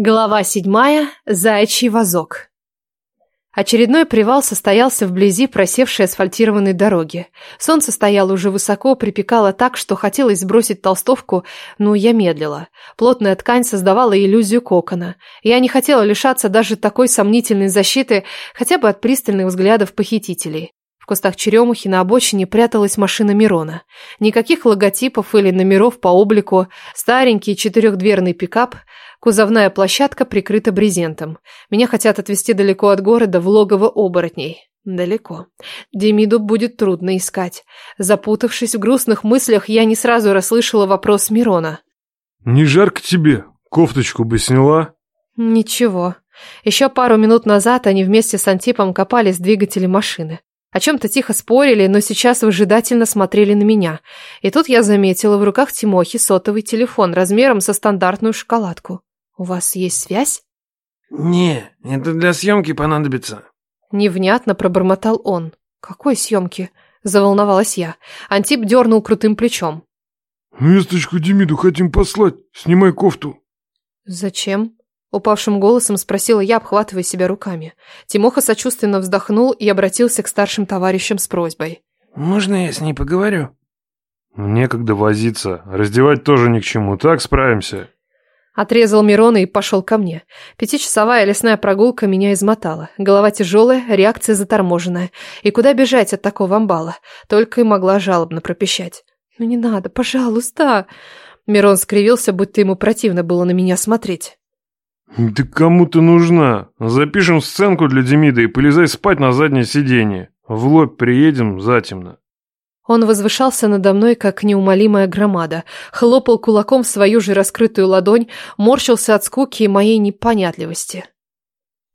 Глава седьмая. Заячий вазок. Очередной привал состоялся вблизи просевшей асфальтированной дороги. Солнце стояло уже высоко, припекало так, что хотелось сбросить толстовку, но я медлила. Плотная ткань создавала иллюзию кокона. Я не хотела лишаться даже такой сомнительной защиты, хотя бы от пристальных взглядов похитителей. В кустах черемухи на обочине пряталась машина Мирона. Никаких логотипов или номеров по облику, старенький четырехдверный пикап, кузовная площадка прикрыта брезентом. Меня хотят отвезти далеко от города в логово оборотней. Далеко. Демиду будет трудно искать. Запутавшись в грустных мыслях, я не сразу расслышала вопрос Мирона. «Не жарко тебе? Кофточку бы сняла?» «Ничего», еще пару минут назад они вместе с Антипом копались в двигателе машины. О чем-то тихо спорили, но сейчас выжидательно смотрели на меня. И тут я заметила в руках Тимохи сотовый телефон размером со стандартную шоколадку. «У вас есть связь?» «Не, это для съемки понадобится». Невнятно пробормотал он. «Какой съемки?» – заволновалась я. Антип дернул крутым плечом. «Весточку Демиду хотим послать. Снимай кофту». «Зачем?» Упавшим голосом спросила я, обхватывая себя руками. Тимоха сочувственно вздохнул и обратился к старшим товарищам с просьбой. «Можно я с ней поговорю?» «Некогда возиться. Раздевать тоже ни к чему. Так справимся». Отрезал Мирона и пошел ко мне. Пятичасовая лесная прогулка меня измотала. Голова тяжелая, реакция заторможенная. И куда бежать от такого амбала? Только и могла жалобно пропищать. «Ну не надо, пожалуйста!» Мирон скривился, будто ему противно было на меня смотреть. «Да кому ты нужна? Запишем сценку для Демида и полезай спать на заднее сиденье. В лоб приедем затемно». Он возвышался надо мной, как неумолимая громада, хлопал кулаком в свою же раскрытую ладонь, морщился от скуки и моей непонятливости.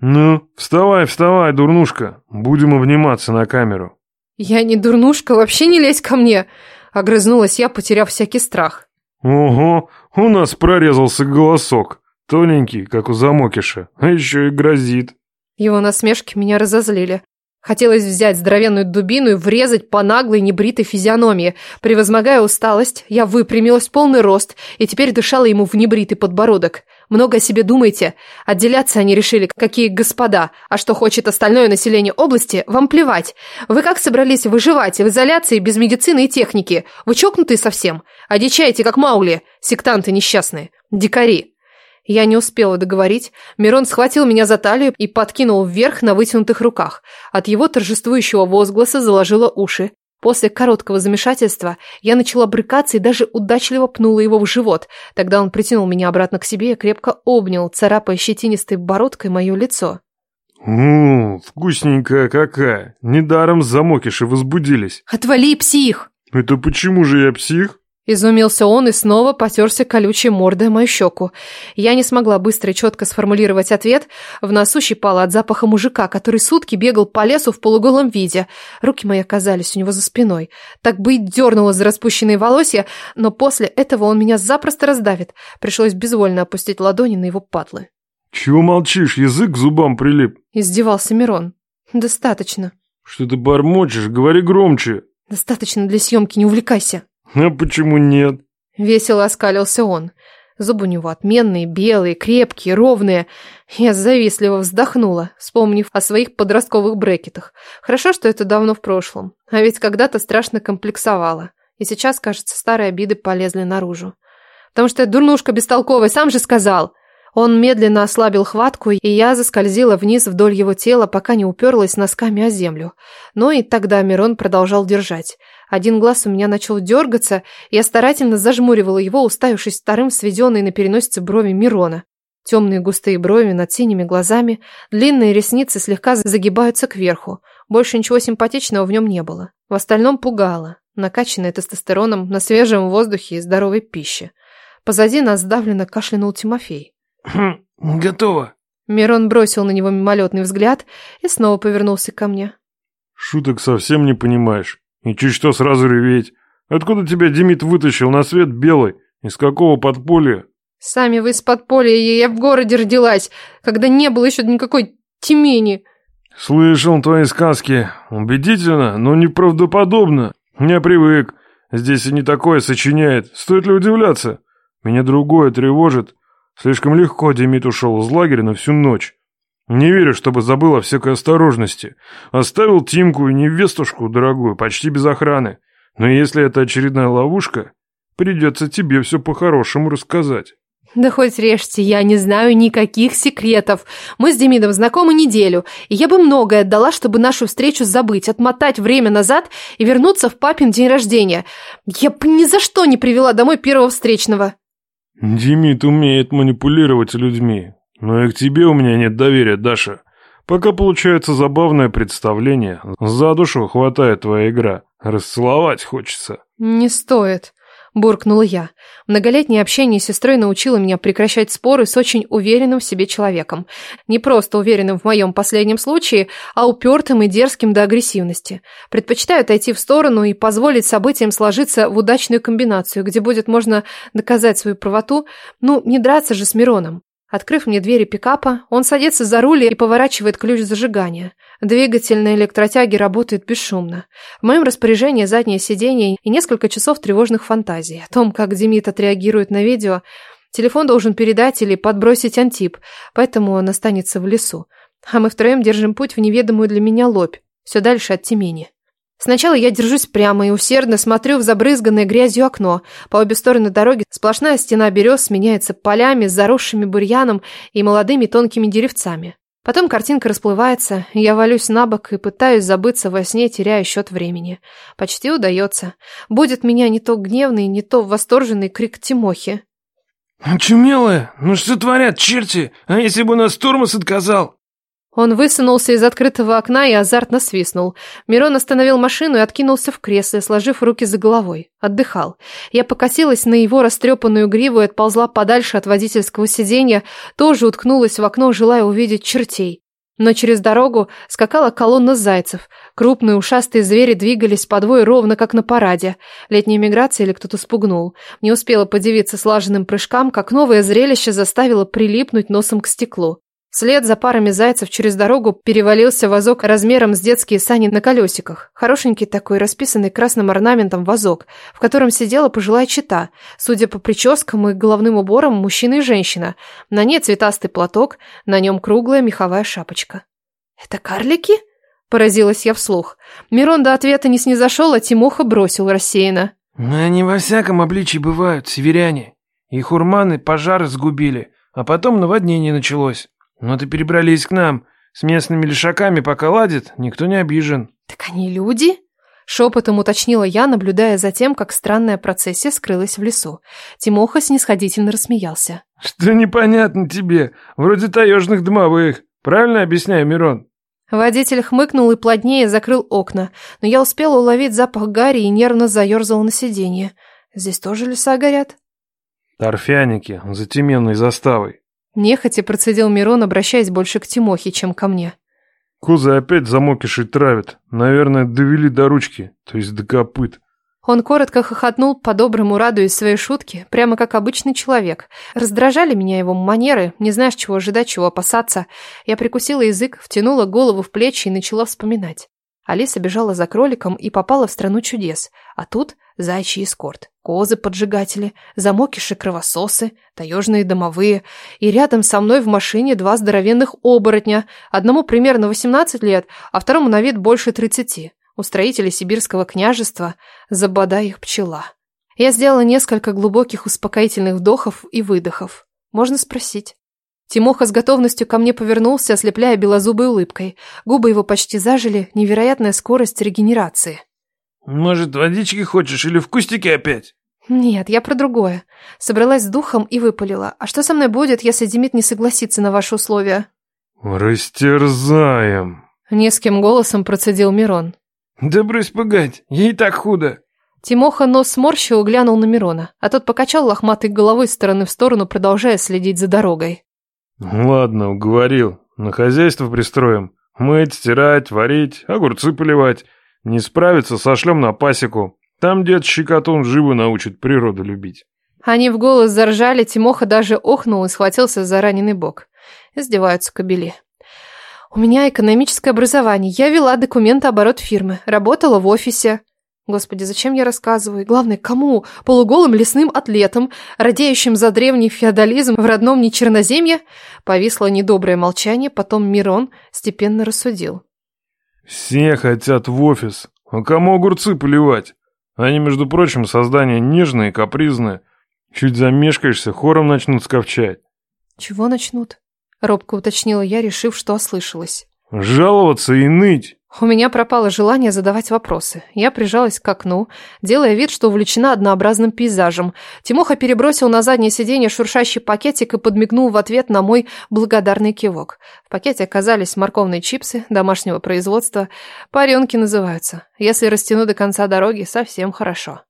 «Ну, вставай, вставай, дурнушка, будем обниматься на камеру». «Я не дурнушка, вообще не лезь ко мне!» – огрызнулась я, потеряв всякий страх. «Ого, у нас прорезался голосок!» Тоненький, как у замокиша, а еще и грозит. Его насмешки меня разозлили. Хотелось взять здоровенную дубину и врезать по наглой небритой физиономии. Превозмогая усталость, я выпрямилась в полный рост и теперь дышала ему в небритый подбородок. Много о себе думайте. Отделяться они решили, какие господа. А что хочет остальное население области, вам плевать. Вы как собрались выживать в изоляции без медицины и техники? Вы чокнутые совсем? Одичаете, как маули, сектанты несчастные, дикари. Я не успела договорить. Мирон схватил меня за талию и подкинул вверх на вытянутых руках. От его торжествующего возгласа заложила уши. После короткого замешательства я начала брыкаться и даже удачливо пнула его в живот. Тогда он притянул меня обратно к себе и крепко обнял, царапая щетинистой бородкой мое лицо. «Ммм, вкусненькая какая! Недаром замокиши возбудились!» «Отвали, псих!» «Это почему же я псих?» Изумился он и снова потерся колючей мордой мою щеку. Я не смогла быстро и четко сформулировать ответ. В носу щипала от запаха мужика, который сутки бегал по лесу в полуголом виде. Руки мои оказались у него за спиной. Так бы и дернуло за распущенные волосья, но после этого он меня запросто раздавит. Пришлось безвольно опустить ладони на его патлы. «Чего молчишь? Язык к зубам прилип!» Издевался Мирон. «Достаточно». «Что ты бормочешь? Говори громче!» «Достаточно для съемки, не увлекайся!» А почему нет? Весело оскалился он. Зубы у него отменные, белые, крепкие, ровные. Я завистливо вздохнула, вспомнив о своих подростковых брекетах. Хорошо, что это давно в прошлом. А ведь когда-то страшно комплексовала. И сейчас, кажется, старые обиды полезли наружу. Потому что я дурнушка бестолковая, сам же сказал. Он медленно ослабил хватку, и я заскользила вниз вдоль его тела, пока не уперлась носками о землю. Но и тогда Мирон продолжал держать. Один глаз у меня начал дергаться, я старательно зажмуривала его, уставившись вторым сведенной на переносице брови Мирона. Темные густые брови над синими глазами, длинные ресницы слегка загибаются кверху. Больше ничего симпатичного в нем не было. В остальном пугало, накачанное тестостероном на свежем воздухе и здоровой пище. Позади нас сдавленно кашлянул Тимофей. Хм, «Готово!» Мирон бросил на него мимолетный взгляд и снова повернулся ко мне. «Шуток совсем не понимаешь. «И что сразу реветь? Откуда тебя Демид вытащил на свет белый? Из какого подполья?» «Сами вы из подполья, я в городе родилась, когда не было еще никакой Тимени». «Слышал твои сказки. Убедительно, но неправдоподобно. Я привык. Здесь и не такое сочиняет. Стоит ли удивляться? Меня другое тревожит. Слишком легко Демид ушел из лагеря на всю ночь. Не верю, чтобы забыл о всякой осторожности. Оставил Тимку и невестушку дорогую, почти без охраны. Но если это очередная ловушка, придется тебе все по-хорошему рассказать. Да хоть режьте, я не знаю никаких секретов. Мы с Демидом знакомы неделю, и я бы многое отдала, чтобы нашу встречу забыть, отмотать время назад и вернуться в папин день рождения. Я бы ни за что не привела домой первого встречного. Демид умеет манипулировать людьми. Но и к тебе у меня нет доверия, Даша. Пока получается забавное представление. За душу хватает твоя игра. Расцеловать хочется. Не стоит. Буркнула я. Многолетнее общение с сестрой научило меня прекращать споры с очень уверенным в себе человеком. Не просто уверенным в моем последнем случае, а упертым и дерзким до агрессивности. Предпочитаю отойти в сторону и позволить событиям сложиться в удачную комбинацию, где будет можно доказать свою правоту. Ну, не драться же с Мироном. Открыв мне двери пикапа, он садится за руль и поворачивает ключ зажигания. Двигатель на электротяге работает бесшумно. В моем распоряжении заднее сиденье и несколько часов тревожных фантазий о том, как Демид отреагирует на видео. Телефон должен передать или подбросить антип, поэтому он останется в лесу. А мы втроем держим путь в неведомую для меня лобь, все дальше от Тимени. Сначала я держусь прямо и усердно смотрю в забрызганное грязью окно. По обе стороны дороги сплошная стена берез сменяется полями с заросшими бурьяном и молодыми тонкими деревцами. Потом картинка расплывается, я валюсь на бок и пытаюсь забыться во сне, теряя счет времени. Почти удается. Будет меня не то гневный, не то восторженный крик Тимохи. «А «Очумелая! Ну что творят черти? А если бы у нас тормоз отказал?» Он высунулся из открытого окна и азартно свистнул. Мирон остановил машину и откинулся в кресле, сложив руки за головой. Отдыхал. Я покосилась на его растрепанную гриву и отползла подальше от водительского сиденья, тоже уткнулась в окно, желая увидеть чертей. Но через дорогу скакала колонна зайцев. Крупные ушастые звери двигались по двое ровно, как на параде. Летняя миграция или кто-то спугнул. Не успела подивиться слаженным прыжкам, как новое зрелище заставило прилипнуть носом к стеклу. След за парами зайцев через дорогу перевалился вазок размером с детские сани на колесиках. Хорошенький такой, расписанный красным орнаментом вазок, в котором сидела пожилая чита. Судя по прическам и головным уборам, мужчина и женщина. На ней цветастый платок, на нем круглая меховая шапочка. «Это карлики?» – поразилась я вслух. Мирон до ответа не снизошел, а Тимоха бросил рассеянно. «Ну, «Они во всяком обличии бывают, северяне. Их урманы пожары сгубили, а потом наводнение началось». Но ты перебрались к нам. С местными лишаками пока ладит, никто не обижен. Так они люди? Шепотом уточнила я, наблюдая за тем, как странная процессия скрылась в лесу. Тимоха снисходительно рассмеялся. Что непонятно тебе? Вроде таежных дымовых. Правильно объясняю, Мирон? Водитель хмыкнул и плотнее закрыл окна, но я успела уловить запах гари и нервно заерзал на сиденье. Здесь тоже леса горят? Торфяники, затемненной заставой. Нехотя процедил Мирон, обращаясь больше к Тимохе, чем ко мне. Козы опять замокиши травят. Наверное, довели до ручки, то есть до копыт. Он коротко хохотнул, по-доброму радуясь своей шутке, прямо как обычный человек. Раздражали меня его манеры, не знаешь, чего ожидать, чего опасаться. Я прикусила язык, втянула голову в плечи и начала вспоминать. Алиса бежала за кроликом и попала в страну чудес, а тут зайчий эскорт, козы-поджигатели, замокиши-кровососы, таежные домовые, и рядом со мной в машине два здоровенных оборотня, одному примерно 18 лет, а второму на вид больше 30, устроители сибирского княжества, забода их пчела. Я сделала несколько глубоких успокоительных вдохов и выдохов. Можно спросить, Тимоха с готовностью ко мне повернулся, ослепляя белозубой улыбкой. Губы его почти зажили, невероятная скорость регенерации. «Может, водички хочешь или в кустике опять?» «Нет, я про другое. Собралась с духом и выпалила. А что со мной будет, если Демид не согласится на ваши условия?» «Растерзаем!» Низким голосом процедил Мирон. «Да брось пугать, ей так худо!» Тимоха нос сморщил и глянул на Мирона, а тот покачал лохматой головой с стороны в сторону, продолжая следить за дорогой. Ладно, уговорил. На хозяйство пристроим. Мыть, стирать, варить, огурцы поливать. Не справится, сошлем на пасеку. Там дед Щекотун живо научит природу любить. Они в голос заржали, Тимоха даже охнул и схватился за раненый бок. Издеваются кобели. У меня экономическое образование. Я вела документы оборот фирмы, работала в офисе. Господи, зачем я рассказываю? И главное, кому? Полуголым лесным атлетом, радеющим за древний феодализм в родном нечерноземье. Повисло недоброе молчание, потом Мирон степенно рассудил. Все хотят в офис. А кому огурцы плевать? Они, между прочим, создания нежные, капризные. Чуть замешкаешься, хором начнут сковчать. Чего начнут? Робко уточнила я, решив, что ослышалась. Жаловаться и ныть. У меня пропало желание задавать вопросы. Я прижалась к окну, делая вид, что увлечена однообразным пейзажем. Тимоха перебросил на заднее сиденье шуршащий пакетик и подмигнул в ответ на мой благодарный кивок. В пакете оказались морковные чипсы домашнего производства. Паренки называются. Если растяну до конца дороги, совсем хорошо.